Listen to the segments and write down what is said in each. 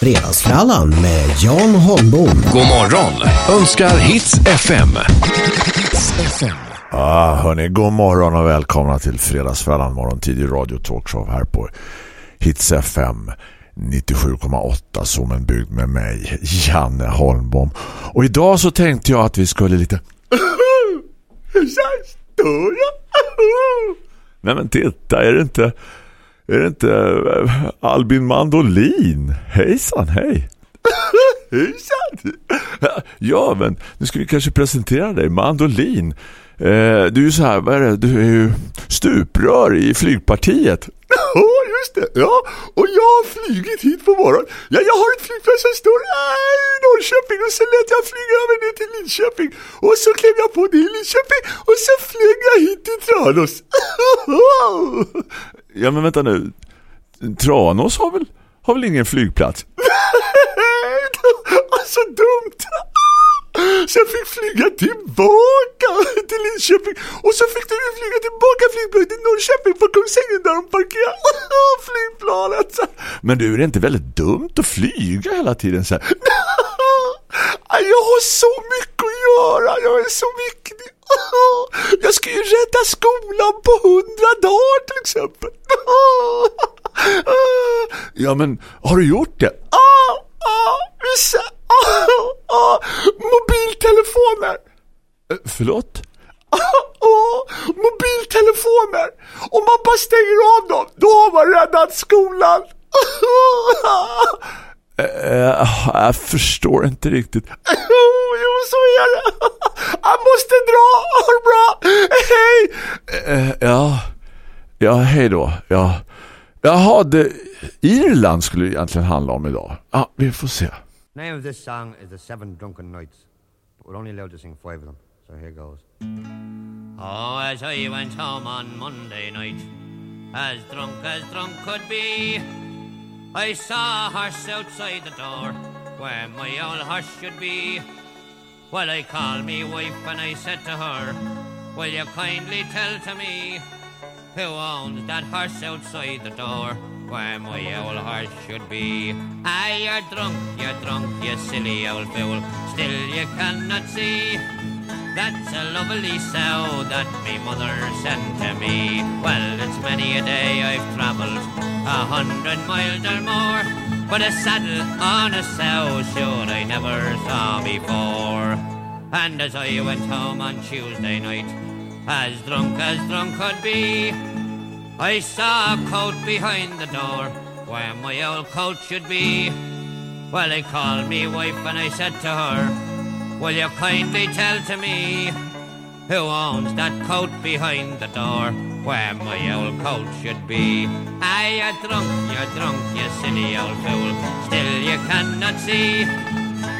Fredagsfrallan med Jan Holmbom. God morgon önskar Hits FM. Hits FM. Ah, hörni, god morgon och välkomna till Fredagsfrallan morgontid i Radio Talkshow här på Hits FM 97,8 som en bygd med mig, Janne Holmbom. Och idag så tänkte jag att vi skulle lite... Nej men titta, är det inte är det inte äh, Albin Mandolin? Hejsan, hej. Hejsan. Ja, men nu ska vi kanske presentera dig. Mandolin. Eh, du är ju så här, vad är det? Du är ju stuprör i flygpartiet. Ja, just det. Ja, och jag har flygit hit på morgonen. Ja, jag har ett flygplan som står i Norrköping och så lät jag flyga över ner till Linköping. Och så klev jag på det i Linköping och så flög jag hit till Tranås. Ja men vänta nu. Tranås har väl, har väl ingen flygplats? alltså dumt. Så jag fick flyga tillbaka till Linköping Och så fick du flyga tillbaka flygplanet till Norrköping på Kungsängen där de parkerade flygplanet Men du, är det inte väldigt dumt att flyga hela tiden så här? Jag har så mycket att göra, jag är så viktig Jag ska ju rädda skolan på hundra dagar till exempel Ja men, har du gjort det? Ja, ja, vissa ah, Mobiltelefoner eh, Förlåt? Förlåt? mobiltelefoner Om man bara stänger av dem Då har man räddat skolan Uh, jag förstår inte riktigt. jo, så är det. Jag måste dra. Ha det bra. Hej. Uh, ja. Ja, hej då. Ja. Jaha, det, Irland skulle det egentligen handla om idag. Ja, vi får se. Name of this song is The Seven Drunken Nights. We're only allowed to sing five of them, so here goes. Oh, as I went home on Monday night, as drunk as drunk could be, I saw a horse outside the door where my old horse should be. Well, I called me wife and I said to her, Will you kindly tell to me who owns that horse outside the door where my old horse should be? Ah, you're drunk, you're drunk, you silly old fool. Still you cannot see that's a lovely sow that me mother sent to me. Well, it's many a day I've travelled a hundred miles or more, but a saddle on a sow sure I never saw before. And as I went home on Tuesday night, as drunk as drunk could be, I saw a coat behind the door where my old coat should be. Well, I called me wife and I said to her, Will you kindly tell to me who owns that coat behind the door where my old coat should be? Ah, you're drunk, you're drunk, you silly old fool. Still you cannot see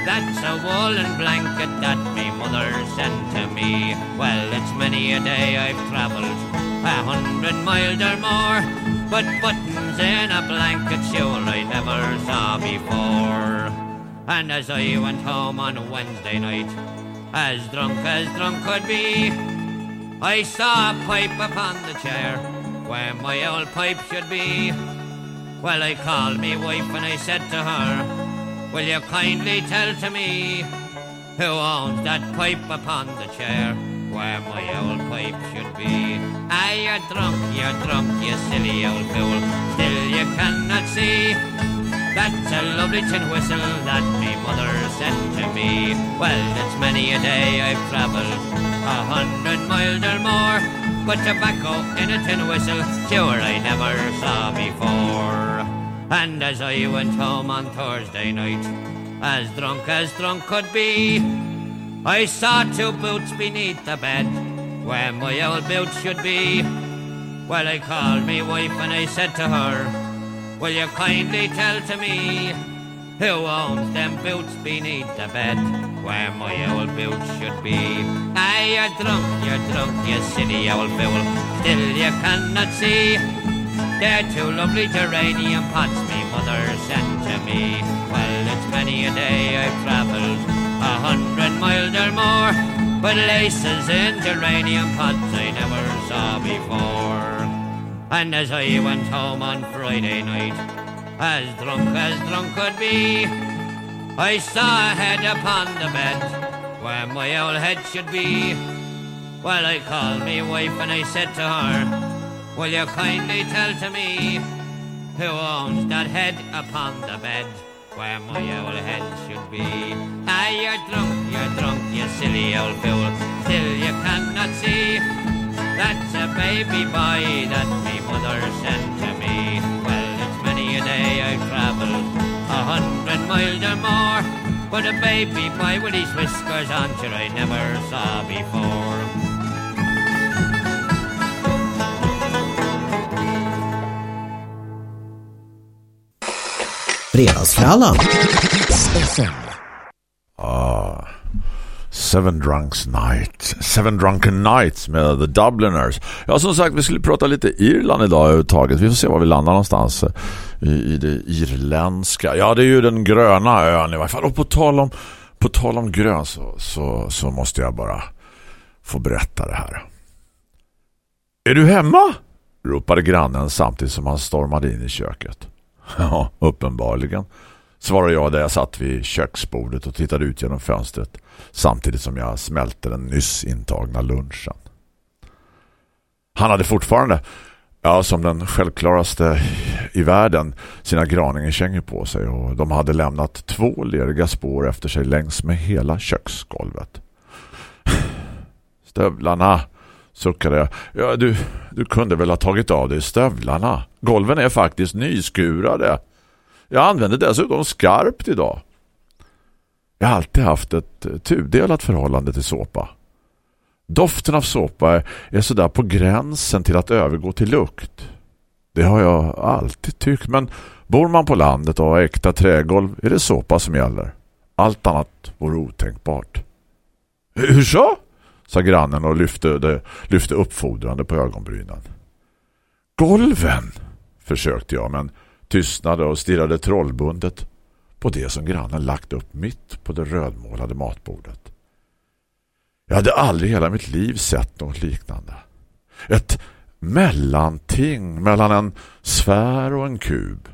that's a woolen blanket that me mother sent to me. Well, it's many a day I've travelled a hundred miles or more, but buttons in a blanket sure I never saw before. And as I went home on Wednesday night, as drunk as drunk could be, I saw a pipe upon the chair where my old pipe should be. Well, I called me wife and I said to her, Will you kindly tell to me who owns that pipe upon the chair where my old pipe should be? Ah, you're drunk, you're drunk, you silly old fool. Still you cannot see that's a lovely tin whistle that me mother sent to me. Well, it's many a day I've travelled a hundred miles or more, but tobacco in a tin whistle, sure I never saw before. And as I went home on Thursday night, as drunk as drunk could be, I saw two boots beneath the bed, where my old boots should be. Well, I called me wife and I said to her, Will you kindly tell to me who owns them boots beneath the bed where my old boots should be? Ah, you're drunk, you're drunk, you silly old fool. Still you cannot see they're two lovely geranium pots me mother sent to me. Well, it's many a day I've travelled a hundred miles or more, but laces in geranium pots I never saw before. And as I went home on Friday night, as drunk as drunk could be. I saw a head upon the bed where my old head should be. Well, I called me wife and I said to her, Will you kindly tell to me who owns that head upon the bed where my old head should be? Ah, you're drunk, you're drunk, you silly old fool, still you cannot see. That's a baby boy that me mother sent to me. Well, it's many a day I've travelled a hundred miles or more. But a baby boy with his whiskers on, sure I never saw before. Fredagsfrallan. Seven Drunks Night. Seven Drunken Nights med The Dubliners. Ja, som sagt, vi skulle prata lite Irland idag överhuvudtaget. Vi får se var vi landar någonstans eh, i, i det irländska. Ja, det är ju den gröna ön i varje fall. Och på tal om, på tal om grön så, så, så måste jag bara få berätta det här. Är du hemma? ropade grannen samtidigt som han stormade in i köket. Ja, uppenbarligen. Svarade jag där jag satt vid köksbordet och tittade ut genom fönstret samtidigt som jag smälte den nyss intagna lunchen. Han hade fortfarande, ja som den självklaraste i världen, sina graningekängor på sig och de hade lämnat två leriga spår efter sig längs med hela köksgolvet. Stövlarna, suckade jag. Ja, du, du kunde väl ha tagit av dig stövlarna. Golven är faktiskt nyskurade. Jag använde dessutom skarpt idag. Jag har alltid haft ett eh, tudelat förhållande till såpa. Doften av såpa är sådär på gränsen till att övergå till lukt. Det har jag alltid tyckt, men bor man på landet och har äkta trägolv är det såpa som gäller. Allt annat vore otänkbart. Hur så? sa grannen och lyfte, lyfte uppfordrande på ögonbrynen. Golven, försökte jag, men tystnade och stirrade trollbundet på det som grannen lagt upp mitt på det rödmålade matbordet. Jag hade aldrig hela mitt liv sett något liknande. Ett mellanting mellan en sfär och en kub.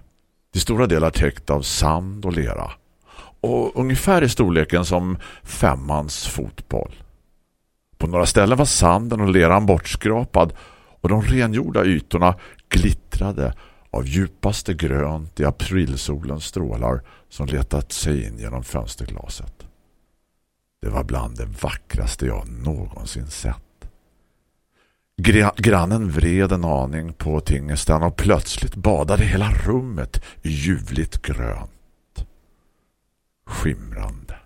Till stora delar täckt av sand och lera. Och ungefär i storleken som femmans fotboll. På några ställen var sanden och leran bortskrapad och de rengjorda ytorna glittrade av djupaste grönt i aprilsolens strålar som letat sig in genom fönsterglaset. Det var bland det vackraste jag någonsin sett. Grannen vred en aning på tingesten och plötsligt badade hela rummet i ljuvligt grönt. Skimrande.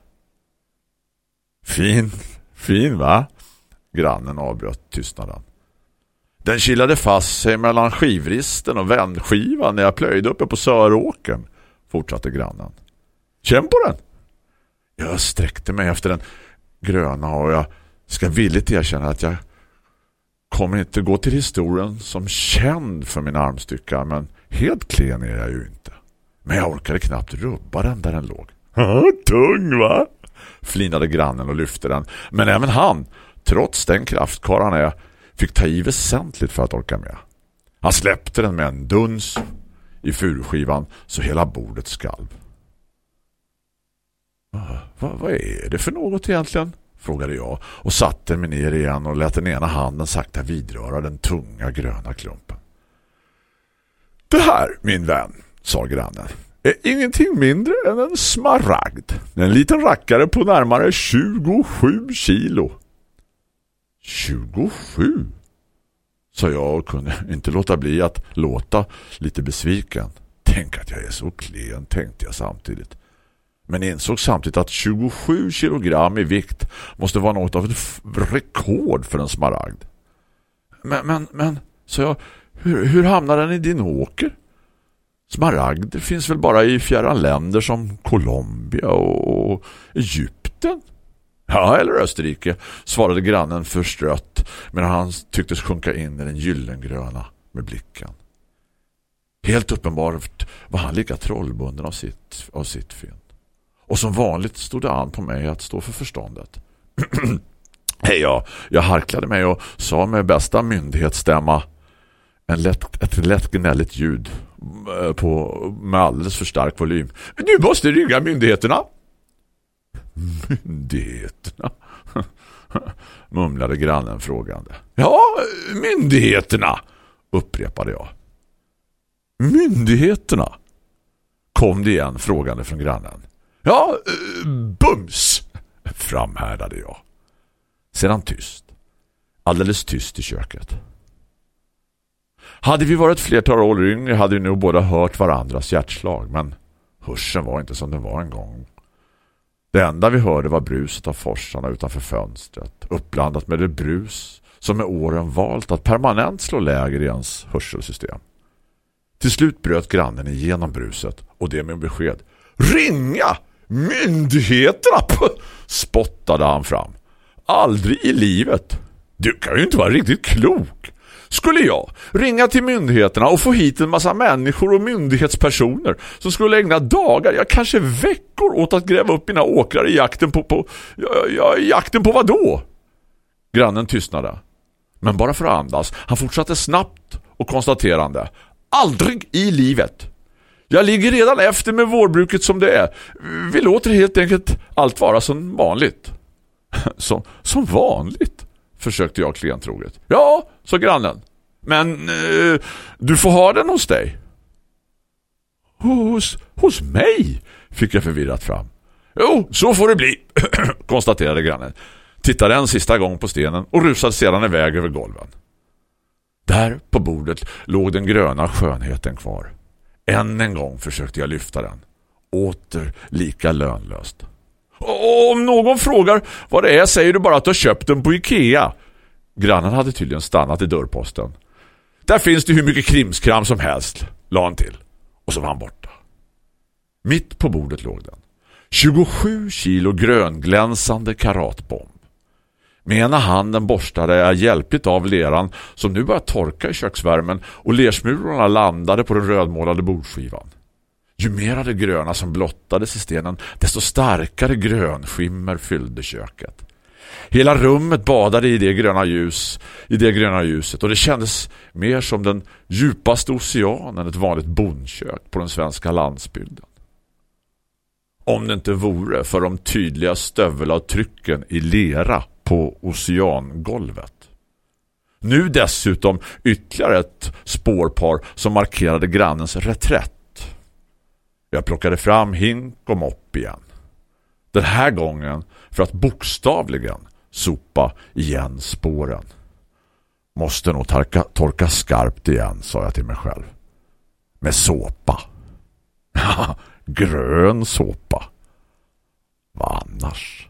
Fin, fin va? Grannen avbröt tystnaden. Den kilade fast sig mellan skivristen och vändskivan när jag plöjde uppe på Söråken, fortsatte grannen. Känn på den! Jag sträckte mig efter den gröna och jag ska villigt erkänna att jag kommer inte gå till historien som känd för min armstycka men helt klen är jag ju inte. Men jag orkade knappt rubba den där den låg. Tung va? Flinade grannen och lyfte den. Men även han trots den kraftkar han är, fick ta i väsentligt för att orka med. Han släppte den med en duns i furskivan så hela bordet skalv. Vad, vad är det för något egentligen? frågade jag och satte mig ner igen och lät den ena handen sakta vidröra den tunga gröna klumpen. Det här, min vän, sa grannen, är ingenting mindre än en smaragd. En liten rackare på närmare 27 kilo. 27? Sa jag och kunde inte låta bli att låta lite besviken. Tänk att jag är så klen, tänkte jag samtidigt. Men insåg samtidigt att 27 kilogram i vikt måste vara något av ett rekord för en smaragd. Men, men, men, sa jag, hur, hur hamnar den i din åker? Smaragder finns väl bara i fjärran länder som Colombia och Egypten? Ja, eller Österrike, svarade grannen förstrött medan han tycktes sjunka in i den gyllengröna med blicken. Helt uppenbart var han lika trollbunden av sitt, av sitt fynd. Och som vanligt stod det an på mig att stå för förståndet. Hej ja, jag harklade mig och sa med bästa myndighetsstämma en lätt, ett lätt gnälligt ljud eh, på, med alldeles för stark volym. Du måste ringa myndigheterna. Myndigheterna? Mumlade grannen frågande. Ja, myndigheterna, upprepade jag. Myndigheterna? Kom det igen frågande från grannen. Ja, bums, framhärdade jag. Sedan tyst. Alldeles tyst i köket. Hade vi varit flertal år yngre hade vi nog båda hört varandras hjärtslag men hörseln var inte som den var en gång. Det enda vi hörde var bruset av forsarna utanför fönstret uppblandat med det brus som med åren valt att permanent slå läger i ens hörselsystem. Till slut bröt grannen igenom bruset och det med besked. Ringa! Myndigheterna! spottade han fram. Aldrig i livet. Du kan ju inte vara riktigt klok. Skulle jag ringa till myndigheterna och få hit en massa människor och myndighetspersoner som skulle ägna dagar, ja kanske veckor åt att gräva upp mina åkrar i jakten på, på ja, ja, jakten på vad då? Grannen tystnade. Men bara för att andas. Han fortsatte snabbt och konstaterande. Aldrig i livet. Jag ligger redan efter med vårbruket som det är. Vi låter helt enkelt allt vara som vanligt. Som, som vanligt? Försökte jag klientroget. Ja, sa grannen. Men eh, du får ha den hos dig. Hos, hos mig? Fick jag förvirrat fram. Jo, så får det bli, konstaterade grannen. Tittade en sista gång på stenen och rusade sedan iväg över golven. Där på bordet låg den gröna skönheten kvar. Än en gång försökte jag lyfta den. Åter lika lönlöst. Och om någon frågar vad det är säger du bara att du har köpt den på Ikea. Grannen hade tydligen stannat i dörrposten. Där finns det hur mycket krimskram som helst, la han till. Och så var han borta. Mitt på bordet låg den. 27 kilo grönglänsande karatbomb. Med ena handen borstade jag hjälpligt av leran som nu började torka i köksvärmen och lersmulorna landade på den rödmålade bordskivan. Ju mer det gröna som blottades i stenen, desto starkare grönskimmer fyllde köket. Hela rummet badade i det gröna ljus, i det gröna ljuset och det kändes mer som den djupaste oceanen än ett vanligt bondkök på den svenska landsbygden. Om det inte vore för de tydliga stövelavtrycken i lera på oceangolvet. Nu dessutom ytterligare ett spårpar som markerade grannens reträtt. Jag plockade fram hink och mopp igen. Den här gången för att bokstavligen sopa igen spåren. Måste nog torka, torka skarpt igen, sa jag till mig själv. Med såpa. Grön såpa. Vad annars?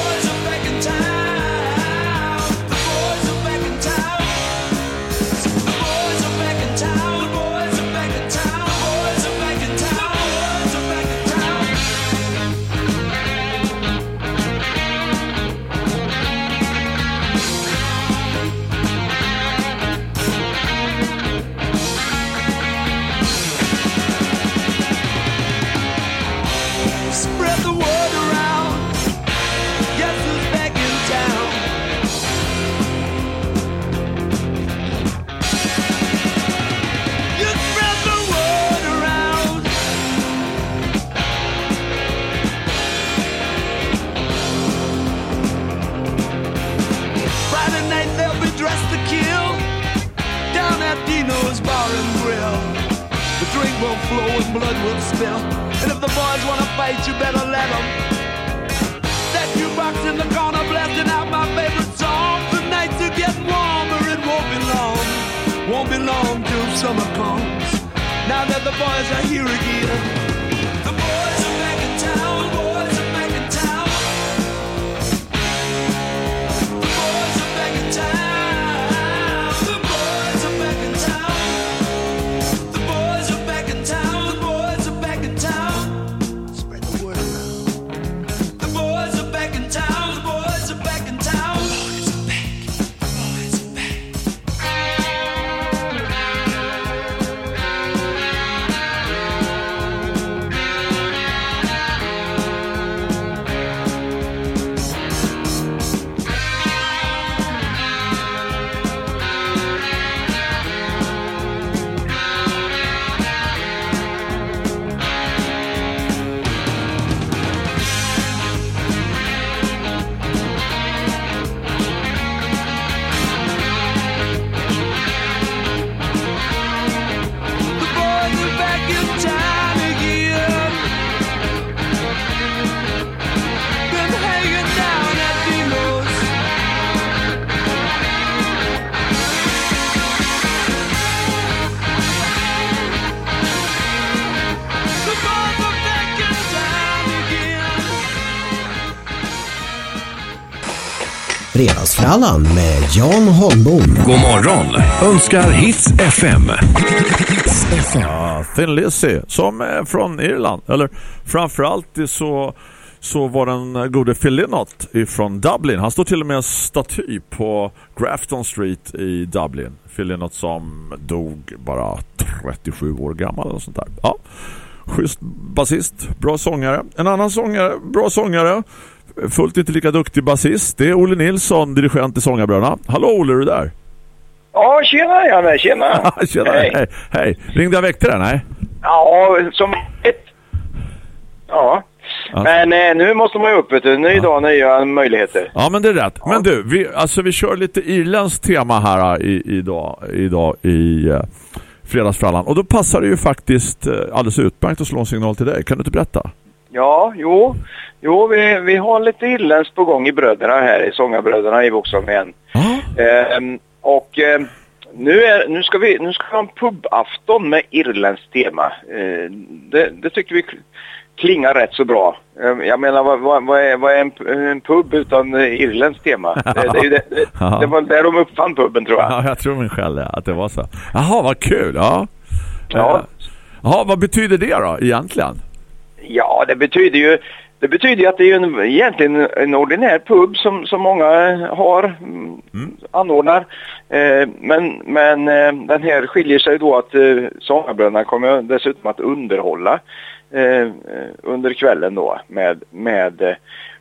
Fredagsfrallan med Jan Holmbom. God morgon önskar Hits FM. Ja, Thin Lizzy som är från Irland. Eller framförallt så, så var den gode Phil Lynott från Dublin. Han står till och med staty på Grafton Street i Dublin. Phil Lynott som dog bara 37 år gammal och sånt där. Ja, schysst basist, bra sångare. En annan sångare, bra sångare, fullt inte lika duktig basist. Det är Olle Nilsson, dirigent i Sångarbröderna. Hallå Olle, är du där? Ja, tjena Janne, tjena. Tjena, hej. hej. hej. Ringde jag väckte dig? Nej. Ja, som ett. Ja. Ja. Men eh, nu måste man ju upp, vet du. Ny dag, nya möjligheter. Ja, men det är rätt. Men du, vi, alltså, vi kör lite irländskt tema här i, idag, idag i uh, Fredagsfrallan. Och då passar det ju faktiskt uh, alldeles utmärkt att slå en signal till dig. Kan du inte berätta? Ja, jo. Jo, vi, vi har lite irländskt på gång i bröderna här, i Sångarbröderna i Boxholm igen. Ja. Ehm, och ehm, nu, är, nu, ska vi, nu ska vi ha en pubafton med irländskt tema. Ehm, det, det tycker vi klingar rätt så bra. Ehm, jag menar, vad, vad, vad, är, vad är en, en pub utan eh, irländskt tema? det, det, det, det, det var där de uppfann puben, tror jag. Ja, jag tror min själv att det var så. Jaha, vad kul. Ja. Ja. Eh, Jaha, vad betyder det då egentligen? Ja, det betyder ju det betyder att det är en, egentligen en ordinär pub som, som många har, mm. anordnar. Eh, men men eh, den här skiljer sig då att eh, Sångarbröderna kommer dessutom att underhålla eh, under kvällen då med, med eh,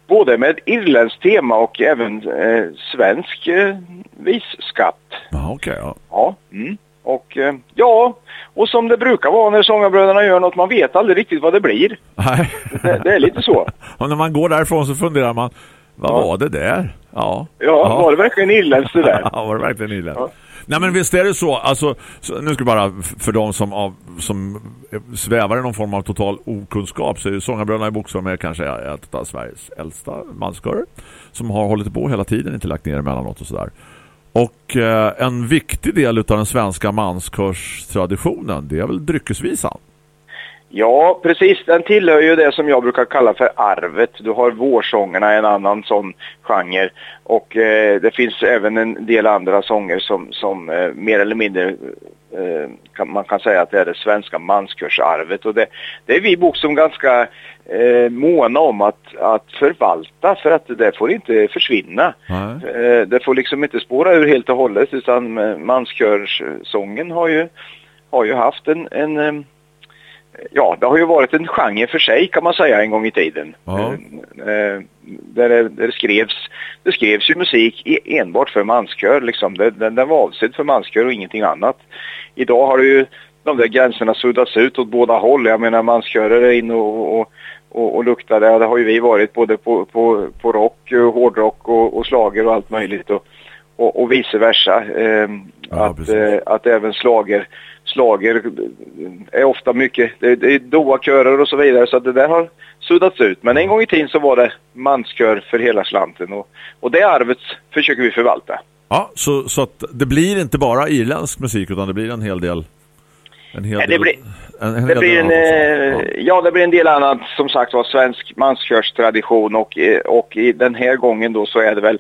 både med irländskt tema och även eh, svensk eh, visskatt. Ja, okej. ja. Ja. Mm. Och eh, ja, och som det brukar vara när Sångarbröderna gör något, man vet aldrig riktigt vad det blir. Nej. Det, det är lite så. Och när man går därifrån så funderar man, vad Ja. var det där? Ja. Ja, var det verkligen irländskt det där? Ja, var det verkligen illa? Ja. Nej men visst är det så, alltså, så, nu ska bara för de som, av, som svävar i någon form av total okunskap så är ju Sångarbröderna i Boxholm är kanske ett av Sveriges äldsta manskörer som har hållit på hela tiden, inte lagt ner emellanåt och sådär. Och eh, en viktig del av den svenska manskörstraditionen, det är väl dryckesvisan? Ja, precis. Den tillhör ju det som jag brukar kalla för arvet. Du har vårsångerna, en annan sån genre. Och eh, det finns även en del andra sånger som, som eh, mer eller mindre man kan säga att det är det svenska manskursarvet. Och det, det är vi Boxholm ganska eh, måna om att, att förvalta för att det får inte försvinna. Eh, det får liksom inte spåra ur helt och hållet utan eh, manskörsången har ju, har ju haft en, en eh, ja, det har ju varit en genre för sig kan man säga en gång i tiden. Ja. Eh, eh, Där, det, där det skrevs, det skrevs ju musik i- enbart för manskör liksom. Den, den var avsedd för manskör och ingenting annat. Idag har det ju de där gränserna suddats ut åt båda håll. Jag menar manskörer är in och, och, och, och luktar. Det, det har ju vi varit både på, på, på rock, eh, hårdrock och, och slager och allt möjligt. Och, och, och vice versa. Eh, Ja, att, eh, att även slager, slager är ofta mycket, det, det är doakörer och så vidare så det där har suddats ut. Men en gång i tiden så var det manskör för hela slanten och, och det arvet försöker vi förvalta. Ja, så, så att det blir inte bara irländsk musik utan det blir en hel del en hel Ja, det blir- en, Det blir eh, ja, det blir en del annat som sagt var svensk manskörstradition och, eh, och i den här gången då så är det väl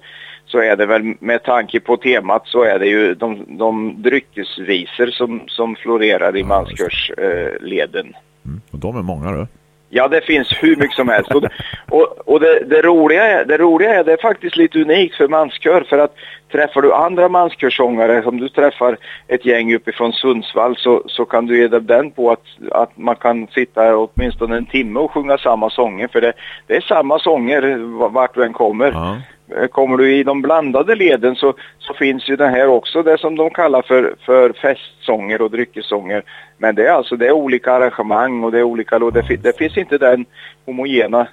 så är det väl med tanke på temat så är det ju de, de dryckesvisor som, som florerar i Ja, manskursleden. Mm. Och de är många då. Ja, det finns hur mycket som helst. Och, och, och det, det, roliga är, det roliga är, det är faktiskt lite unikt för manskör. För att träffar du andra manskörsångare, som du träffar ett gäng uppifrån Sundsvall, så, så kan du ge dig den på att, att man kan sitta åtminstone en timme och sjunga samma sånger. För det, det är samma sånger vart du än kommer. Ja. Eh, Kommer du i de blandade leden så, så finns ju den här också, det som de kallar för, för festsånger och dryckessånger. Men det är alltså det är olika arrangemang och det är olika. Det, det finns inte den homogena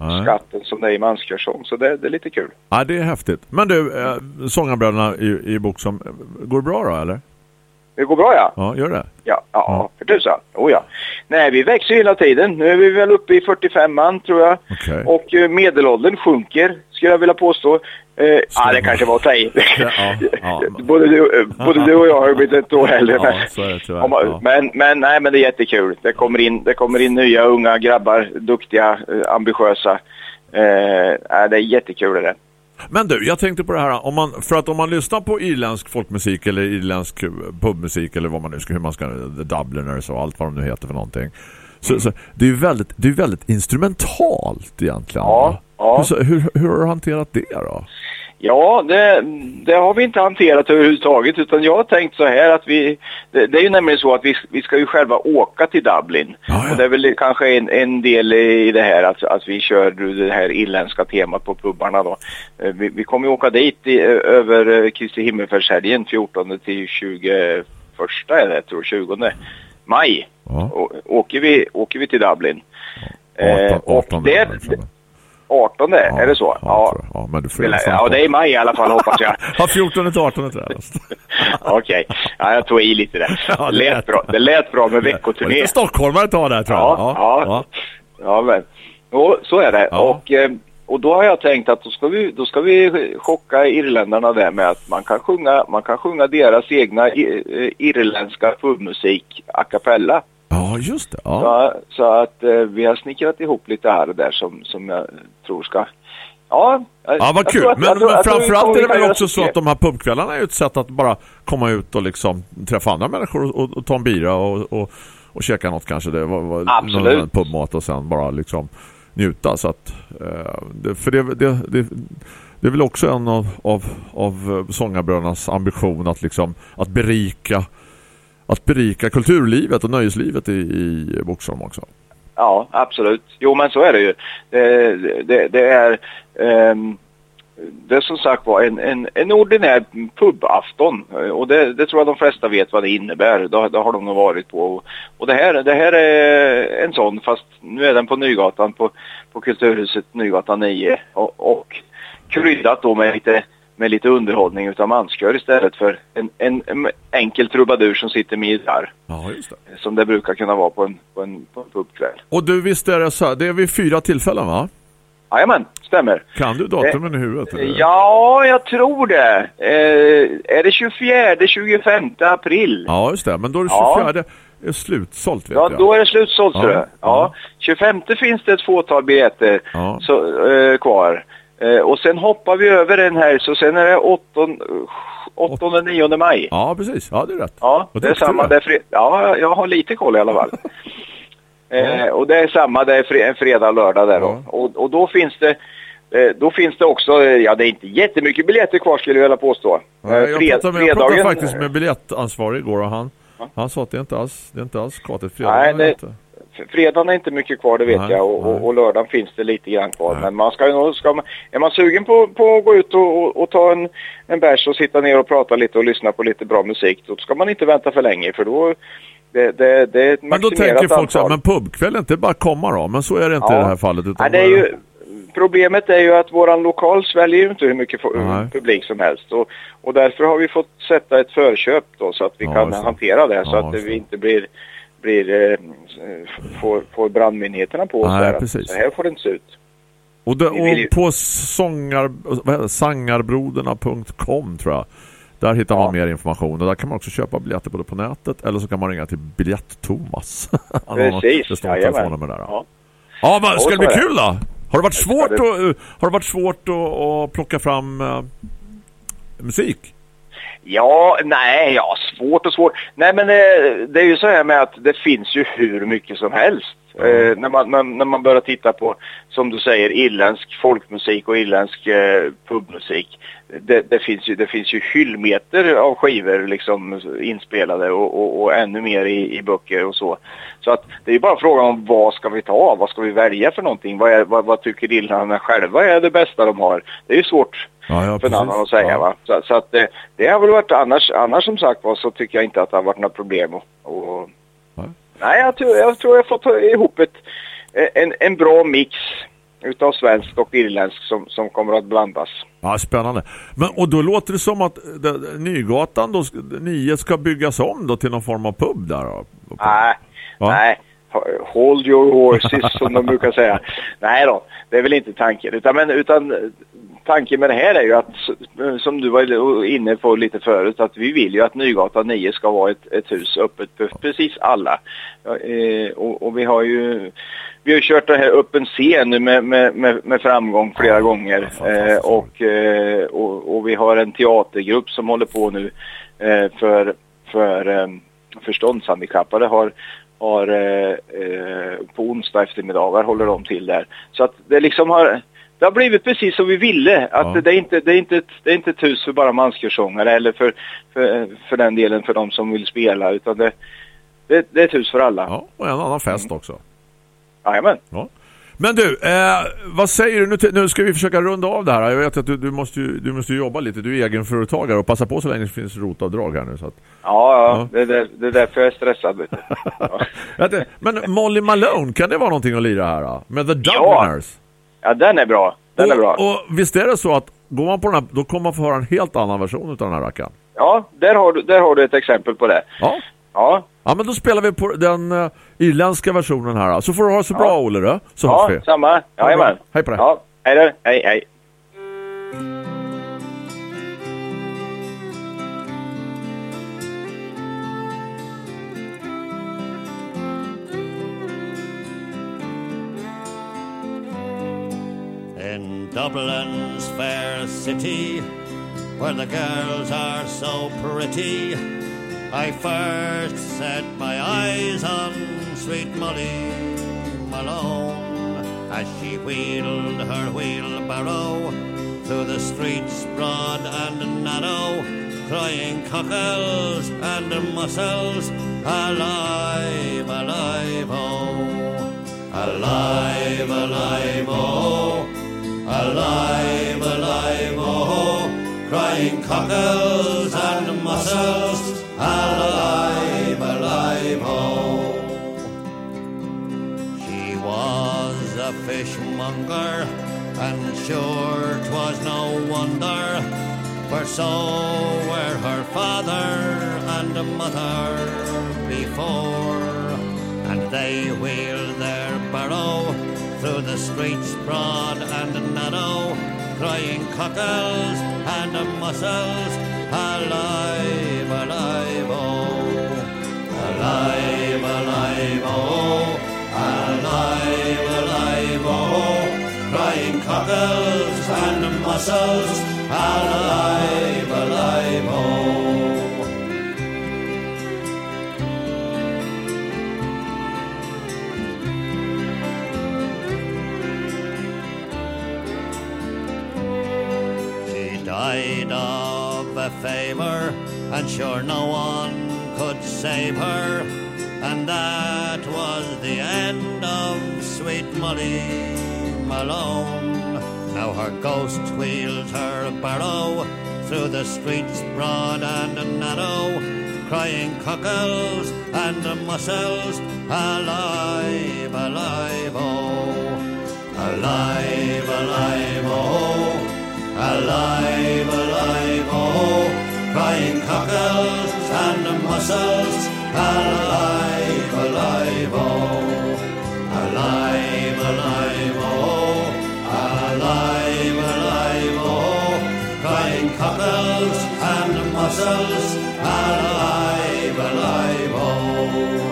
Nej. skatten som det är i manskörsång. Så det, det är lite kul. ja, det är häftigt. Men du, eh, sångarbröderna i, i Boxholm, går det bra då eller? Det går bra ja. Ja, gör det? Ja, ja, för tusan. Oh, ja. Nej, vi växer hela tiden. Nu är vi väl uppe i 45 man tror jag. Okej. Och eh, medelåldern sjunker, skulle jag vilja påstå. Eh, ja, det kanske var att ta i. Ja, ja. både, du, eh, både du och jag har ju blivit ett år äldre. Ja, men- så är det tyvärr. Man- Ja. Men, men, nej, men det är jättekul. Det kommer in, det kommer in nya unga grabbar, duktiga, eh, ambitiösa. Eh, det är jättekul det där. Men du, jag tänkte på det här om man, för att om man lyssnar på irländsk folkmusik eller irländsk eh, pubmusik eller vad man nu ska, hur man ska, The Dubliners och allt vad de nu heter för någonting. Så, så det är väldigt, det är väldigt instrumentalt egentligen. Ja, ja. Hur, så- hur, hur har du hanterat det då? Ja, det, det har vi inte hanterat överhuvudtaget utan jag har tänkt så här att vi, det, det är ju nämligen så att vi, vi ska ju själva åka till Dublin. Ja, ja. Och det är väl kanske en, en del i det här att, att vi kör det här irländska temat på pubbarna då. Eh, Vi, vi kommer ju åka dit i, över eh, Kristi himmelfärdshelgen 14 till 21 är det, jag tror 20 maj. Ja. Å, åker, vi, åker vi till Dublin. Eh, 18, och 18 det, där, tror jag. 18 är det så? Ja, jag. ja men du får ja, det är i maj i alla fall hoppas jag. Ja, 14 till 18 tror jag. Okej, ja, jag tog i lite där. Ja, det, det lät bra. det lät bra med veckoturné. lite stockholmare tar där tror jag. Ja, ja. Ja, men jo, så är det. Ja. Och, eh, och då har jag tänkt att då ska, vi, då ska vi chocka irländarna där med att man kan sjunga, man kan sjunga deras egna i- eh, irländska pubmusik a cappella. Ja, just det. Ja. Så, så att eh, vi har snickrat ihop lite här och där som, som jag tror ska... Ja, Ja, vad kul. att- men tror- men framförallt är det väl också så att de här pubkvällarna är ju ett sätt att bara komma ut och liksom träffa andra människor och, och, och ta en bira och, och, och käka något kanske. Det var, var Absolut. någon pubmat och sen bara liksom njuta. Så att, eh, för det, det, det, det är väl också en av, av, av sångarbrödernas ambition att liksom att berika att berika kulturlivet och nöjeslivet i, i Boxholm också. Ja, absolut. Jo, men så är det ju. Det, det, det är... Um det är som sagt var en, en, en ordinär pubafton och det, det tror jag de flesta vet vad det innebär. Det, det har de nog varit på. Och det här, det här är en sån fast nu är den på Nygatan på, på Kulturhuset Nygatan 9 och, och kryddat då med lite, med lite underhållning utav manskör istället för en, en, en enkel trubadur som sitter med gitarr Ja, just det. som det brukar kunna vara på en, på en, på en pubkväll. Och du, visst är det så här, det är vid fyra tillfällen va? Jajamän, stämmer. Kan du datumen i huvudet? eller? Ja, jag tror det. Eh, är det 24, 25 april? Ja, just det. Men då är det Ja. 24 är slutsålt vet Ja, jag. då är det slutsålt tror Ja, jag. Ja. 25 finns det ett fåtal biljetter Ja. så, eh, kvar. Eh, och sen hoppar vi över den här så sen är det 8, 8 9 maj. Ja, precis. Ja, det är rätt. Ja, det är samma. du är. Det är fred... Ja, jag har lite koll i alla fall. eh, och det är samma, det är en fredag och lördag där då. Ja. Och, och då finns det eh, då finns det också, eh, ja det är inte jättemycket biljetter kvar skulle jag vilja påstå. Ja, Eh, jag, fred- pratade med, jag pratade faktiskt med biljettansvarig igår och han, han sa att det är inte alls, det är inte alls kvartet fredag. Nej, det- inte. Fredagen är inte mycket kvar, det vet Nej, jag. Och, och, och lördagen finns det lite grann kvar. Nej. Men man ska ju nog, ska man, är man sugen på, på att gå ut och, och, ta en, en bärs och sitta ner och prata lite och lyssna på lite bra musik, då ska man inte vänta för länge för då det, det, det är ett Men då tänker folk så här, men pubkväll är inte bara komma då. Men så är det inte Ja. i det här fallet. Utan Nej, det är ju, problemet är ju att våran lokal sväljer ju inte hur mycket Nej. publik som helst. Och, och därför har vi fått sätta ett förköp då så att vi Ja, kan hantera det. Så Ja, att det. vi inte blir, blir eh, får, får brandmyndigheterna på Nej, precis. Så här får det inte se ut. Och, det, vill ju- och på sångar, sangarbroderna.com tror jag. Där hittar man Ja. mer information och där kan man också köpa biljetter både på nätet eller så kan man ringa till Biljett-Thomas. Precis, Det står telefonnummer där. Ja, Ja. men, ska det bli kul då? Har det varit svårt, att, har det varit svårt att, att plocka fram uh, musik? Ja, nej, ja, svårt och svårt. Nej, men eh, det är ju så här med att det finns ju hur mycket som helst. Eh, när, man, när, när man börjar titta på, som du säger, irländsk folkmusik och irländsk eh, pubmusik. Det, det, finns ju, det finns ju hyllmeter av skivor liksom inspelade och, och, och ännu mer i, i böcker och så. Så att det är ju bara frågan om vad ska vi ta? Vad ska vi välja för någonting? Vad, är, vad, vad tycker irländarna själva är det bästa de har? Det är ju svårt Ja, ja, för en annan att säga Ja. va. Så, så att det, det har väl varit annars, annars som sagt var så tycker jag inte att det har varit några problem och, och Nej. Jag tror jag, tror jag fått ihop ett, en, en bra mix utav svensk och irländsk som, som kommer att blandas. Ja, spännande. Men, och då låter det som att det, Nygatan då, sk- 9 ska byggas om då till någon form av pub där då? Nej, Va? nej. Hold your horses som de brukar säga. Nej då, det är väl inte tanken. Utan, men, utan tanken med det här är ju att, som du var inne på lite förut, att vi vill ju att Nygatan 9 ska vara ett, ett hus öppet för precis alla. Eh, och, och vi har ju vi har kört det här öppen scen nu med, med, med, med framgång flera gånger. Eh, och, eh, och, och vi har en teatergrupp som håller på nu eh, för, för eh, förståndshandikappade har har eh, på onsdag eftermiddagar håller de till där. Så att det liksom har det har blivit precis som vi ville. Att Ja. det, är inte, det, är inte ett, det är inte ett hus för bara manskörsångare eller för, för, för den delen för de som vill spela utan det, det, det är ett hus för alla. Ja, och en annan fest Mm. också. Jajamän. Ja. Men du, eh, vad säger du? Nu, nu ska vi försöka runda av det här. Jag vet att du, du, måste, ju, du måste jobba lite. Du är egenföretagare och passa på så länge det finns rotavdrag här nu. Så att, Ja, ja, Ja. Det, är det är därför jag är stressad. Ja. Men Molly Malone, kan det vara någonting att lira här? Då? Med The. Dubliners? ja, den är bra. Den är bra. och, och visst är det så att går man på den här, då kommer man få höra en helt annan version av den här rackaren. Ja, där har, du, där har du ett exempel på det. Ja. Ja, Ja, men då spelar vi på den uh, irländska versionen här. Så får du ha det så bra, Olle. Då. Så hörs ja vi. samma. Jajamän. Hej på dig. Ja, hej då. Hej, hej. Dublin's fair city, where the girls are so pretty, I first set my eyes on sweet Molly Malone as she wheeled her wheelbarrow through the streets broad and narrow, crying cockles and mussels, alive, alive, oh. Alive, alive, oh, alive, alive, oh, crying cockles and mussels, alive, alive, oh. She was a fishmonger, and sure 'twas no wonder, for so were her father and mother before and they wheeled their barrow through the streets broad and narrow, crying cockles and mussels, alive, alive, oh, alive, alive, oh, alive, alive, oh, crying cockles and mussels, alive, alive, oh. Of a favour, and sure no one could save her. And that was the end of sweet Molly Malone. Now her ghost wheels her barrow through the streets broad and narrow, crying cockles and mussels, alive, alive, oh. Alive, alive, oh, alive, crying cockles and mussels, alive, alive, oh, alive, alive, oh, alive, alive, oh, crying cockles and mussels, alive, alive, oh.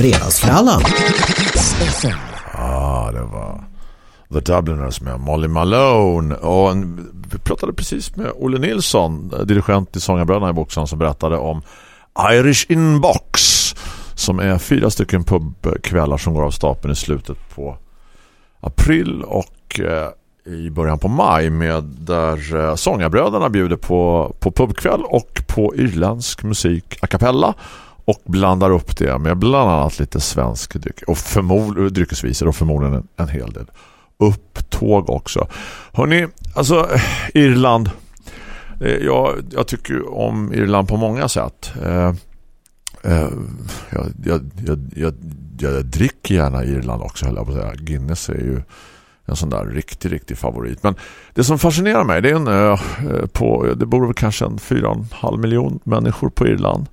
Fredagsfrallan. Ja, det var The Dubliners med Molly Malone. Och en, vi pratade precis med Olle Nilsson, dirigent i Sångarbröderna i boxen, som berättade om Irish Inbox som är fyra stycken pubkvällar som går av stapeln i slutet på april och eh, i början på maj med där eh, Sångarbröderna bjuder på, på pubkväll och på irländsk musik a cappella och blandar upp det med bland annat lite svensk dryck och förmod, dryckesvisor och förmodligen en, en hel del upptåg också. Hörrni, alltså eh, Irland eh, jag, jag tycker om Irland på många sätt. Eh, eh, jag, jag, jag, jag, jag dricker gärna Irland också, höll jag på att säga. Guinness är ju en sån där riktig, riktig favorit. Men det som fascinerar mig det är en ö eh, på, det bor väl kanske en 4,5 miljon människor på Irland.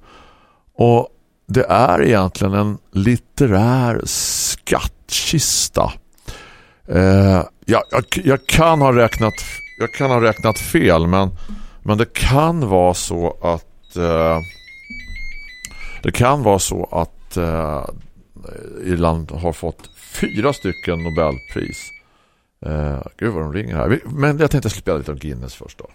Och det är egentligen en litterär skattkista. Eh, jag, jag, jag, kan ha räknat jag kan ha räknat fel men, men det kan vara så att eh, det kan vara så att eh, Irland har fått fyra stycken Nobelpris. Eh, gud vad de ringer här. Men jag tänkte spela lite om Guinness först då.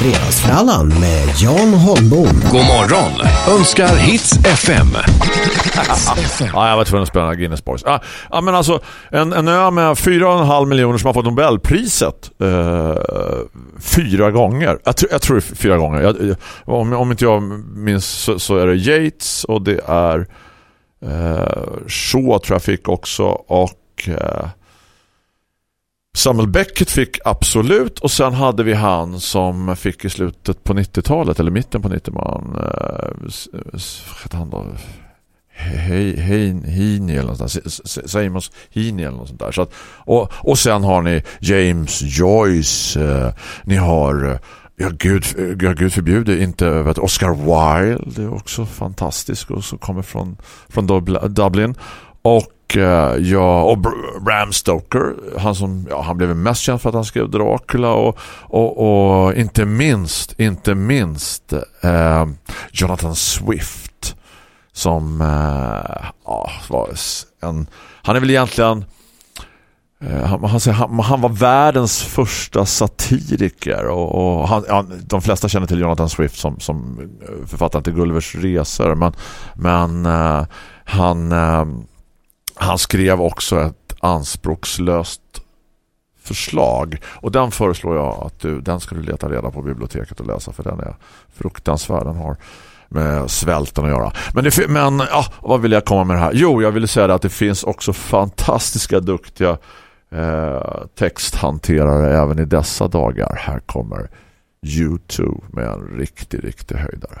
Fredagsfrallan med Jan Holmbom. God morgon önskar Hits FM. ja, jag var tvungen att spela Guinness Boys. Ja, ja, men alltså en, en ö med 4,5 miljoner som har fått Nobelpriset eh, fyra gånger. Jag, tr jag tror fyra gånger. Jag, om, om inte jag minns så, så, är det Yates och det är eh, Shaw Traffic också och eh, Samuel Beckett fick absolut och sen hade vi han som fick i slutet på 90-talet eller mitten på 90-talet eh, han då? Heini eller något sånt Simons Heini eller något sånt där. Så att, och, och sen har ni James Joyce eh, ni har eh, ja gud, eh, ja, gud förbjuder inte vet, Oscar Wilde är också fantastisk och så kommer från, från Dublin och eh, ja, och Bram Stoker han som ja, han blev mest känd för att han skrev Dracula och, och, och inte minst inte minst eh, Jonathan Swift som eh, ja, var en han är väl egentligen eh, han, han, han, var världens första satiriker och, och han, de flesta känner till Jonathan Swift som, som eh, författaren till Gullivers resor men, men uh, han uh, han skrev också ett anspråkslöst förslag. Och den föreslår jag att du, den ska du leta reda på biblioteket och läsa för den är fruktansvärd. Den har med svälten att göra. Men, det, men ja, vad vill jag komma med det här? Jo, jag vill säga att det finns också fantastiska, duktiga eh, texthanterare även i dessa dagar. Här kommer YouTube med en riktig, riktig höjdare.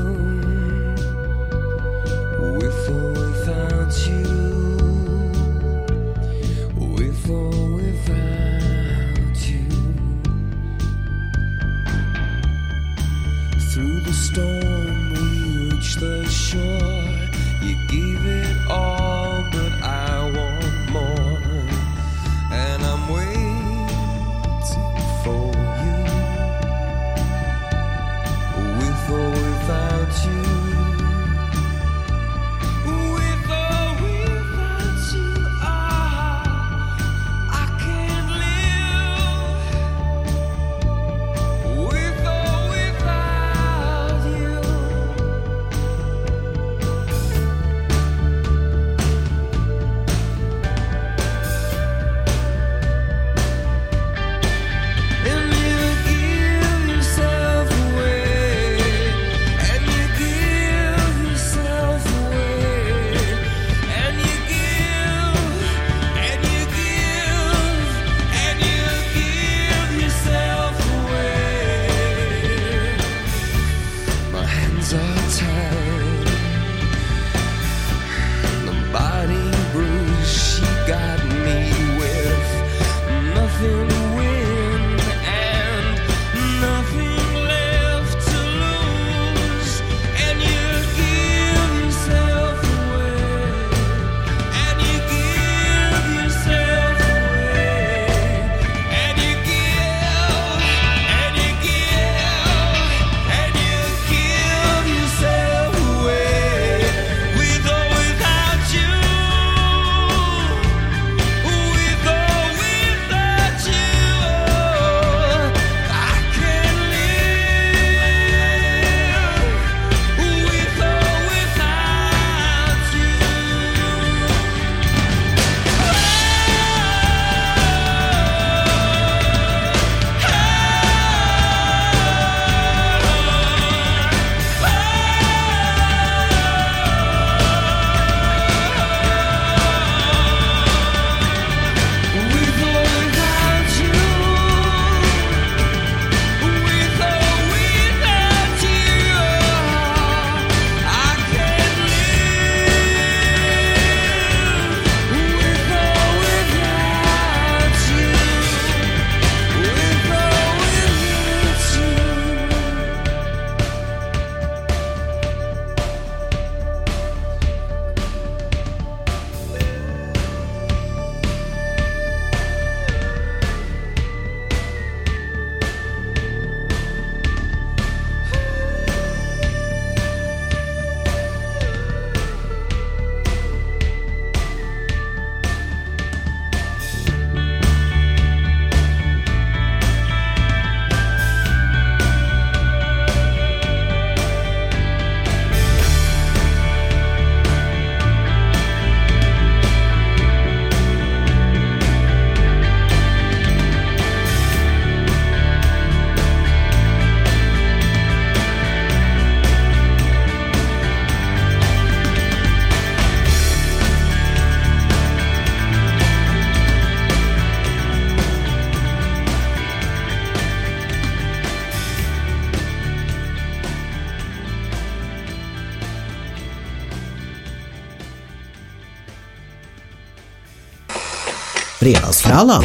Fredagsfrallan.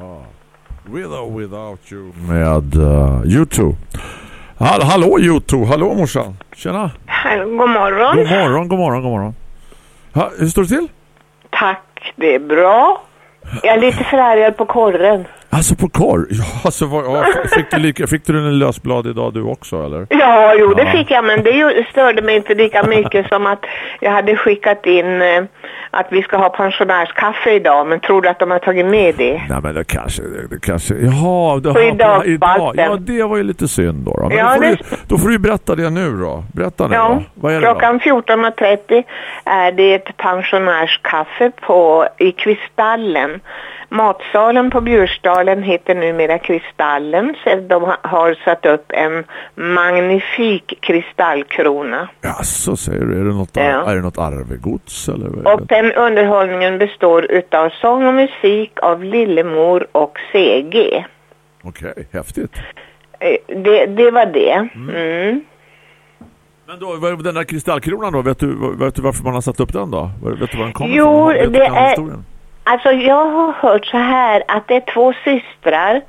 Ah, with or without you med eh, uh, YouTube. Hall hallå YouTube, hallå morsan. Tjena. God morgon. God morgon, god morgon, god morgon. Ha, hur står det till? Tack, det är bra. Jag är lite förärgad på korren. Alltså på korr? Ja, alltså, vad, ja, fick, du lika, fick du en lösblad idag du också eller? Ja, jo, det Ja. fick jag, men det störde mig inte lika mycket som att jag hade skickat in eh, att vi ska ha pensionärskaffe idag, men tror du att de har tagit med det? Nej men det kanske, det, det kanske, jaha, det På har- idag- idag, ja det var ju lite synd då. då. Men Ja, då, får det- du, då får du ju berätta det nu då. Berätta nu Ja, då. Vad är klockan 14.30 är det ett pensionärskaffe på, i Kristallen. Matsalen på Bjursdalen heter numera Kristallen. Så de ha- har satt upp en magnifik kristallkrona. Ja, så säger du. Är det något, Ja. är det något arvegods eller? Och den underhållningen består utav sång och musik av Lillemor och CG. Okej, häftigt. Eh, Det, det var det. Mm. Men då, den där kristallkronan då, vet du, vet du varför man har satt upp den då? Vet du var den kommer Jo, du det är- historien? Alltså jag har hört så här att det är två systrar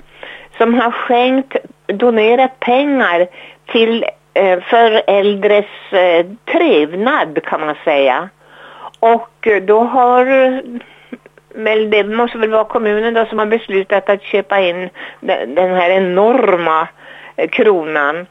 som har skänkt, donerat pengar till eh, för äldres eh, trevnad kan man säga. Och eh, då har väl det måste väl vara kommunen då som har beslutat att köpa in den, här enorma eh, kronan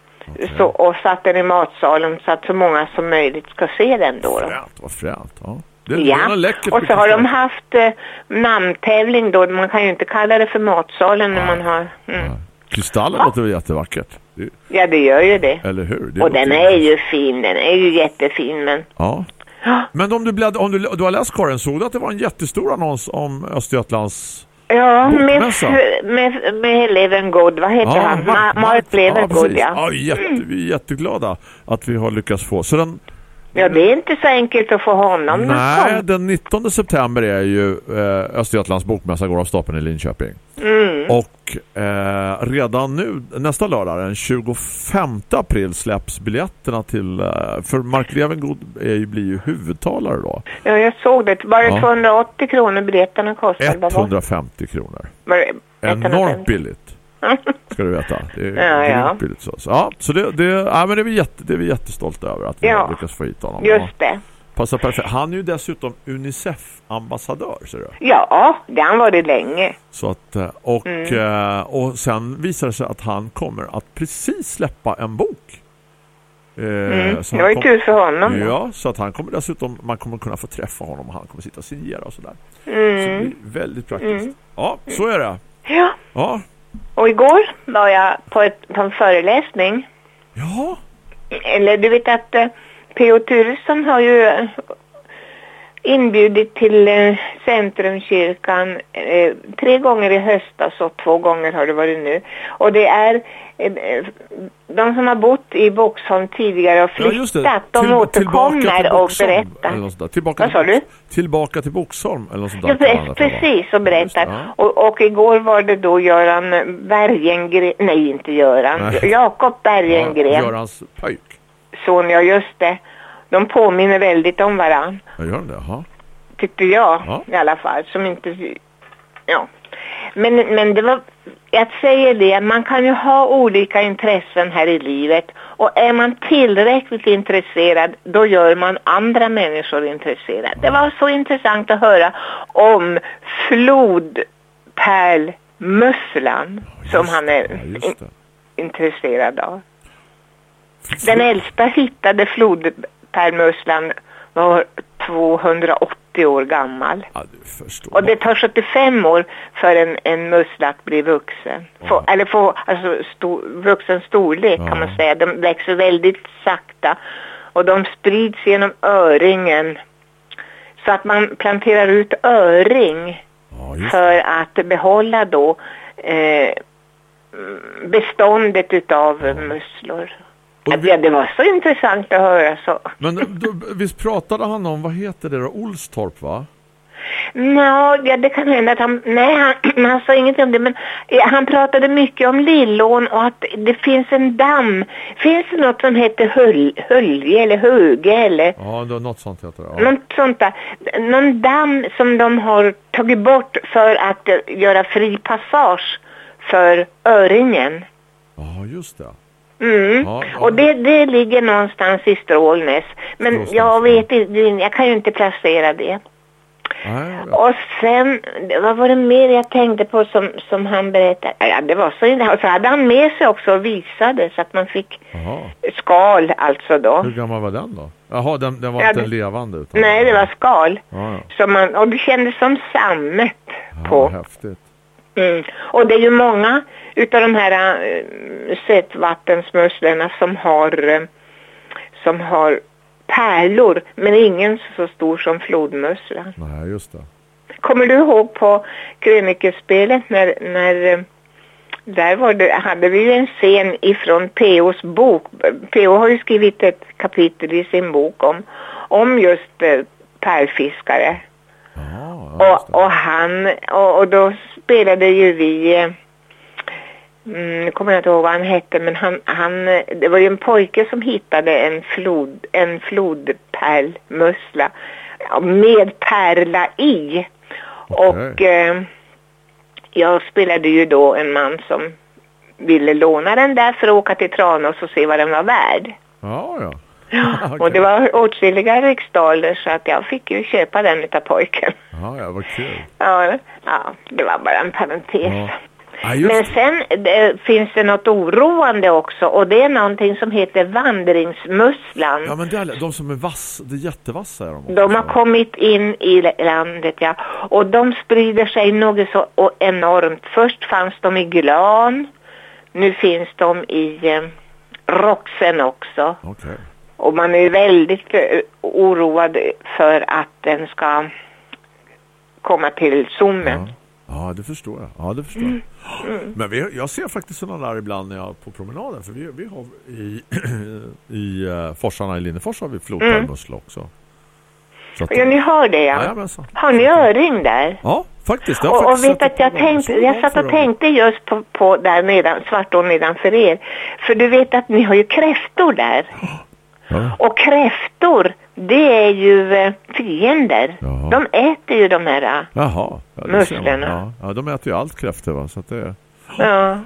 så, och satt den i matsalen så att så många som möjligt ska se den då. då. Fränt, vad fränt. Ja. Är Ja, och så har de haft eh, namntävling då. Man kan ju inte kalla det för matsalen när man har... Mm. Kristallen låter väl jättevackert. Det, Ja, det gör ju det. eller hur? Det och den är ju fin, den är ju jättefin men... Ja. Men om du, blädd, om du, du har läst korren, såg du att det var en jättestor annons om Östergötlands... Ja, med, med, med Levengood, vad heter han? Ma- Marit Levengood, ja. ja jätte, Vi är jätteglada att vi har lyckats få. Så den, Ja, det är inte så enkelt att få honom. nej, den 19 september är ju eh, Östergötlands bokmässa går av stapeln i Linköping. Mm. Och eh, redan nu, nästa lördag, den 25 april släpps biljetterna till... Eh, för Mark Levengood är, ju- blir ju huvudtalare då. Ja, jag såg det. Var det Ja. 280 kronor biljetterna var- 150 kronor. var det? 150? Enormt billigt. Ska du veta. Det är Ja, ja. Så, ja, så det, det, ja, men det, är vi jätte, det är vi jättestolta över att vi Ja. har lyckats få hit honom. Just det. Passar perfekt. Han är ju dessutom UNICEF-ambassadör, ser du. Ja, det han varit länge. Så att, eh, och, Mm. eh, och sen visar det sig att han kommer att precis släppa en bok. Eh, Mm. Det var ju tur för honom. Ja, så att han kommer dessutom, man kommer kunna få träffa honom och han kommer sitta och signera och sådär. Så det Mm. blir väldigt praktiskt. Mm. Ja, så är det. Ja, Ja. Och igår var jag på, ett, på en föreläsning. Ja. Eller du vet att eh, P.O. Turesson har ju eh, inbjudit till eh, Centrumkyrkan eh, tre gånger i höstas och två gånger har det varit nu. Och det är de som har bott i Boxholm tidigare och Ja, flyttat, de Till- återkommer och berättar. Tillbaka Vad till sa du? Tillbaka till Boxholm eller något sånt där. Ja, precis, och berättar. Ja. Och, och igår var det då Göran Bergengren, nej inte Göran, Nej. Jakob Bergengren, Ja, Görans pojk. son, ja just det. De påminner väldigt om varann, Ja, gör det? Jaha. tyckte jag Ja. i alla fall. Som inte, ja. Men, men det var, jag säger det, man kan ju ha olika intressen här i livet och är man tillräckligt intresserad då gör man andra människor intresserade. Det var så intressant att höra om flodpärlmusslan som han är Ja, det. intresserad av. Den äldsta hittade flodpärlmusslan var 280 år gammal. Ja. Och det tar 75 år för en, en mussla att bli vuxen. Få, eller få alltså, sto, vuxen storlek kan man säga. De växer väldigt sakta. Och de sprids genom öringen. Så att man planterar ut öring Ja, för att behålla då eh, beståndet utav musslor. Vi- Ja, det var så intressant att höra så. Men då, visst pratade han om, vad heter det då? Olstorp va? Nå, ja, det kan hända att han, nej han, han sa ingenting om det men eh, han pratade mycket om Lillån och att det finns en damm. Finns det något som heter Höl, Hölje eller Höge eller Ja, det, något sånt heter det. Ja. något sånt där. Någon damm som de har tagit bort för att eh, göra fri passage för öringen. ja, just det. Mm. Ja, ja. Och det, det ligger någonstans i Strålnäs. Men Strålnäs, jag ja. vet inte, jag kan ju inte placera det. Nej, ja. Och sen, vad var det mer jag tänkte på som, som han berättade? Ja, det var så Och så hade han med sig också och visade så att man fick Jaha. skal alltså då. Hur gammal var den då? Jaha, den, den var Ja, inte det- levande utan... Nej, det var skal. Som man, och det kändes som sammet på. häftigt. Mm. Och det är ju många utav de här äh, sötvattensmusslorna som har, eh, som har pärlor, men ingen så stor som flodmusslan. Nej, just det. Kommer du ihåg på krönikespelet när, när eh, där var det, hade vi ju en scen ifrån P.O.s bok. P.O. har ju skrivit ett kapitel i sin bok om, om just eh, pärlfiskare. Ja, Och, och han, och, och då spelade ju vi, eh, mm, jag kommer inte ihåg vad han hette, men han, han, det var ju en pojke som hittade en flod, en flodpärlmussla med pärla i. Och eh, jag spelade ju då en man som ville låna den där för att åka till Tranås och se vad den var värd. Ja, ja. Och det var åtskilliga riksdaler så att jag fick ju köpa den utav pojken. Ja, ja, vad kul. Ja, ja, det var bara en parentes. Ja. Just Men sen det, finns det något oroande också och det är någonting som heter vandringsmusslan. Ja, men det är, de som är vass, det är jättevassa är de. också. De har kommit in i landet, ja. Och de sprider sig något så enormt. Först fanns de i Glan. Nu finns de i eh, Roxen också. Okej. Och man är väldigt eh, oroad för att den ska komma till zoomen. Ja, det förstår jag. Ja, det förstår jag. Men vi, jag ser faktiskt sådana där ibland när jag är på promenaden. För vi, vi har i, i uh, forsarna i Linnefors har vi flodpärlmussla också. Så att, Ja, ni hör det ja. Har ni öring där? Ja, faktiskt. Har Och, och faktiskt vet sett att jag tänkte, jag satt och tänkte just på, på där nedan, Svartån nedanför er. För du vet att ni har ju kräftor där. Ja. Och kräftor, det är ju eh, fiender. Jaha. De äter ju de här. eh, Jaha. Ja. Musslorna. Ja, ja, de äter ju allt kräftor va? Så att det är... Ja.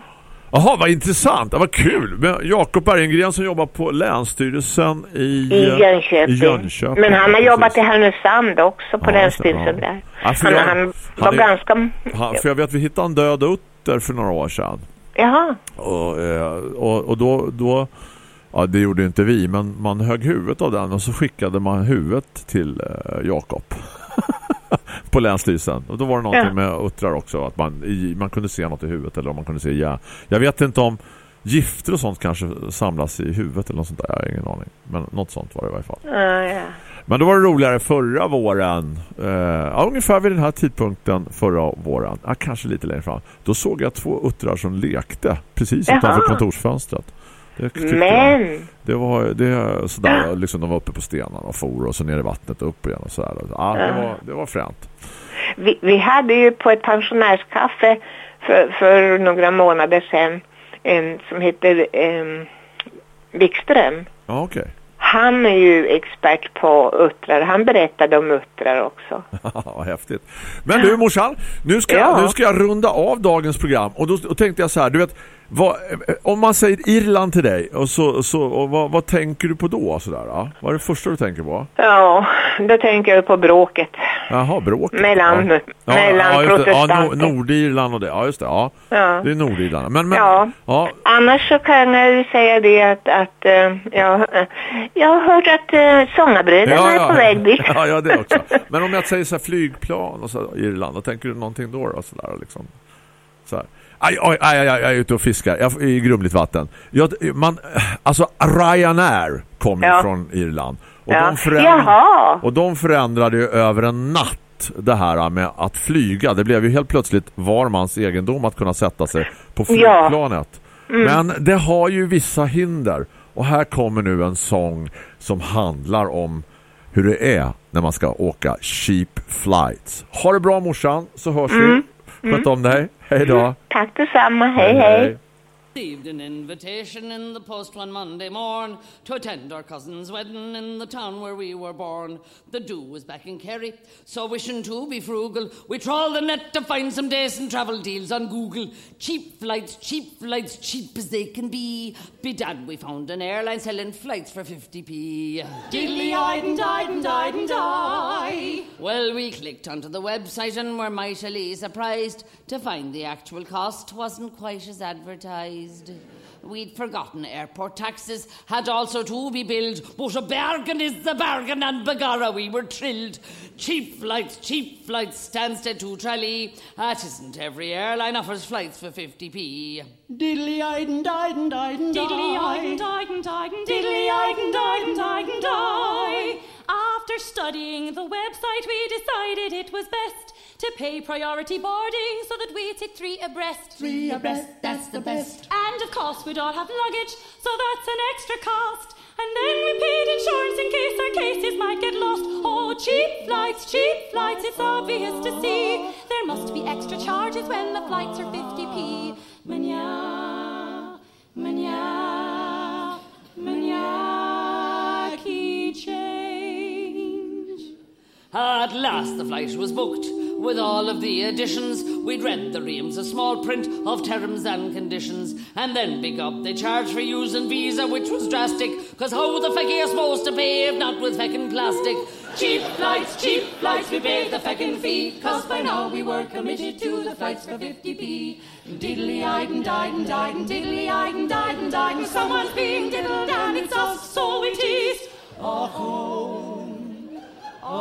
Jaha, vad intressant. Det var kul. Jakob Bergengren som jobbar på Länsstyrelsen i, I eh, Jönköping. i Jönköping. Men han har Ja, jobbat precis. i Härnösand också på Ja, Länsstyrelsen ja. där. Ja, han, jag- han var han är- ganska... Han, för jag vet att vi hittade en död utter för några år sedan. Jaha. Och, och, och då, då ja det gjorde inte vi men man högg huvudet av den och så skickade man huvudet till eh, Jakob på Länsstyrelsen. Och då var det någonting med uttrar också att man, i, man kunde se något i huvudet eller om man kunde se ja. Jag vet inte om gifter och sånt kanske samlas i huvudet eller något sånt där. Jag har ingen aning. Men något sånt var det i varje fall. Ja, ja. Men då var det roligare förra våren. Eh, ja, ungefär vid den här tidpunkten förra våren. Ja, kanske lite längre fram. Då såg jag två uttrar som lekte precis Jaha. utanför kontorsfönstret. Men, Det var det sådär, liksom de var uppe på stenarna och for och så ner i vattnet och upp igen och sådär. Ja, det var, det var fränt. vi, vi hade ju på ett pensionärskaffe för, för några månader sedan en som heter um, Wikström. Ja, okej. Han är ju expert på uttrar. Han berättade om uttrar också. Vad häftigt. Men du morsan, nu ska, Ja. nu ska jag runda av dagens program. Och då, då tänkte jag så här, du vet, vad, eh, om man säger Irland till dig, och så, så, och vad, vad tänker du på då? Sådär, ja? Vad är det första du tänker på? Ja, då tänker jag på bråket Jaha, bråk. mellan, ja. mellan just det. Ja, protestanter. Nor- Nordirland och det. Ja, just det. Ja, Ja. det är Nordirland. Men, men, Ja. ja. Annars så kan jag ju säga det att, att eh, jag, eh, jag har hört att uh, sångarbröderna är på väg dit. ja, ja, det också. Men om jag säger så här flygplan och så Irland, då tänker du någonting då? då så där, liksom. Så här. Aj, aj, aj, aj, jag är ute och fiskar jag, i grumligt vatten. Jag, man, alltså Ryanair kom Ja. från Irland. Och, Ja. de föränd- Jaha. och de förändrade ju över en natt det här med att flyga. Det blev ju helt plötsligt var mans egendom att kunna sätta sig på flygplanet. Men det har ju vissa hinder. Och här kommer nu en sång som handlar om hur det är när man ska åka cheap flights. Ha det bra morsan, så hörs vi. Sköt om dig. Hej då. Tack detsamma. Hej, hej. Received an invitation in the post one Monday morn to attend our cousin's wedding in the town where we were born. The do was back in Kerry, so wishing to be frugal, we trawled the net to find some decent travel deals on Google. Cheap flights, cheap flights, cheap as they can be. Bedad, we found an airline selling flights for 50p. Diddly-eyed and died and died and die. Well, we clicked onto the website and were mightily surprised to find the actual cost wasn't quite as advertised. We'd forgotten airport taxes had also to be billed, but a bargain is the bargain, and begorra we were thrilled. Cheap flights, cheap flights, Stansted to Tralee. That isn't every airline offers flights for 50p. Diddly-eyed and died and died and Diddly-eyed and died and died and diddly-eyed and died and died and die. After studying the website, we decided it was best to pay priority boarding so that we'd sit three abreast. Three abreast, that's the best. And of course, we'd all have luggage, so that's an extra cost. And then we paid insurance in case our cases might get lost. Oh, cheap flights, cheap flights, it's obvious to see. There must be extra charges when the flights are 50p. Manya, manya, At last the flight was booked with all of the additions. We'd read the reams of small print of terms and conditions, and then big up they charged for using Visa, which was drastic. Cause how the feck are supposed to pay if not with feckin' plastic? Cheap flights, cheap flights, we paid the feckin' fee. Cause by now we were committed to the flights for 50p. Diddly-eyed and died and died and diddly-eyed and died and died and someone's being diddled and it's us, so it is. Ah, Now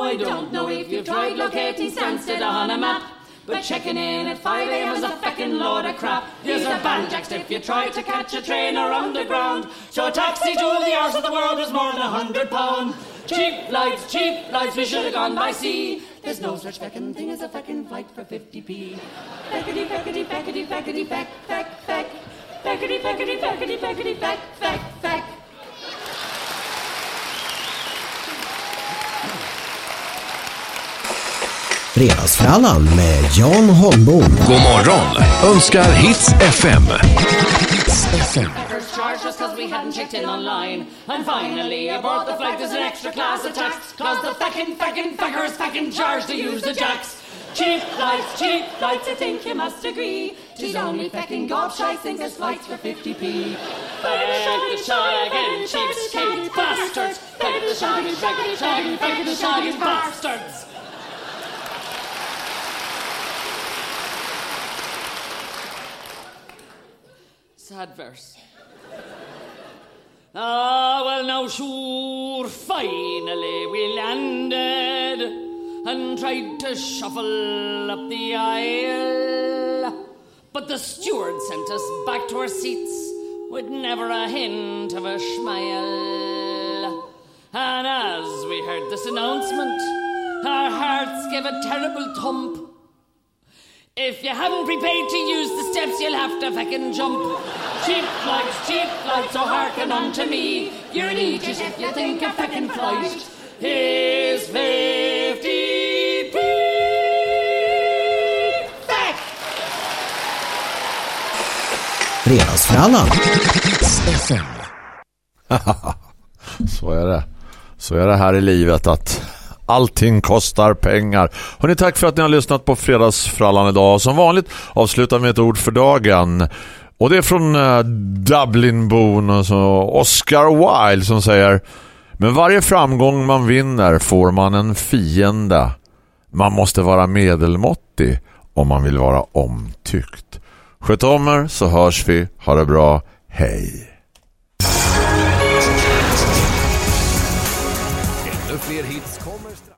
I don't know if you've tried locating Stansted on a map. But checking in at 5 a.m. is a feckin' load of crap. Here's a banjaxed if you try to catch a train or underground. So a taxi to the arse of the world was more than a hundred pound. Cheap flights, cheap flights, we should have gone by sea. There's no such feckin' thing as a feckin' flight for 50p. Feckity, feckity, feckity, feckity, feck, feck, feck. Feckity, feckity, feckity, feckity, feck, feck, feck. Fredagsfrallan med Jan Holmbom. God morgon önskar Hits FM. Hits FM. First charged us cause we hadn't checked in online. And finally, aboard the flight there's an extra class of tax. Cause the feckin' feckin' feckers feckin' charged to use the jacks. Cheap flights, cheap flights, I think you must agree. Tis only feckin' gobshite thinks there's flights for 50p. Feck the shaggin' cheapskate bastards. Feck the shaggin', feck the shaggin', feck the shaggin' bastards. Sad verse. Ah, well, now, sure, finally we landed and tried to shuffle up the aisle. But the steward sent us back to our seats with never a hint of a smile. And as we heard this announcement, our hearts gave a terrible thump. If you haven't prepared to use the steps, you'll have to feckin' jump. Cheap flights, cheap flights, so hearken unto me. You're an idiot if you think a feckin' flight is 50p. Feck! Fredagsfrallan. Så är det. Så är det här i livet att allting kostar pengar. Hörrni, tack för att ni har lyssnat på Fredagsfrallan idag. Som vanligt avslutar med ett ord för dagen. Och det är från eh, Dublinbon och så Oscar Wilde som säger Men varje framgång man vinner får man en fiende. Man måste vara medelmåttig om man vill vara omtyckt. Sköt om er så hörs vi. Ha det bra. Hej! Ännu fler hits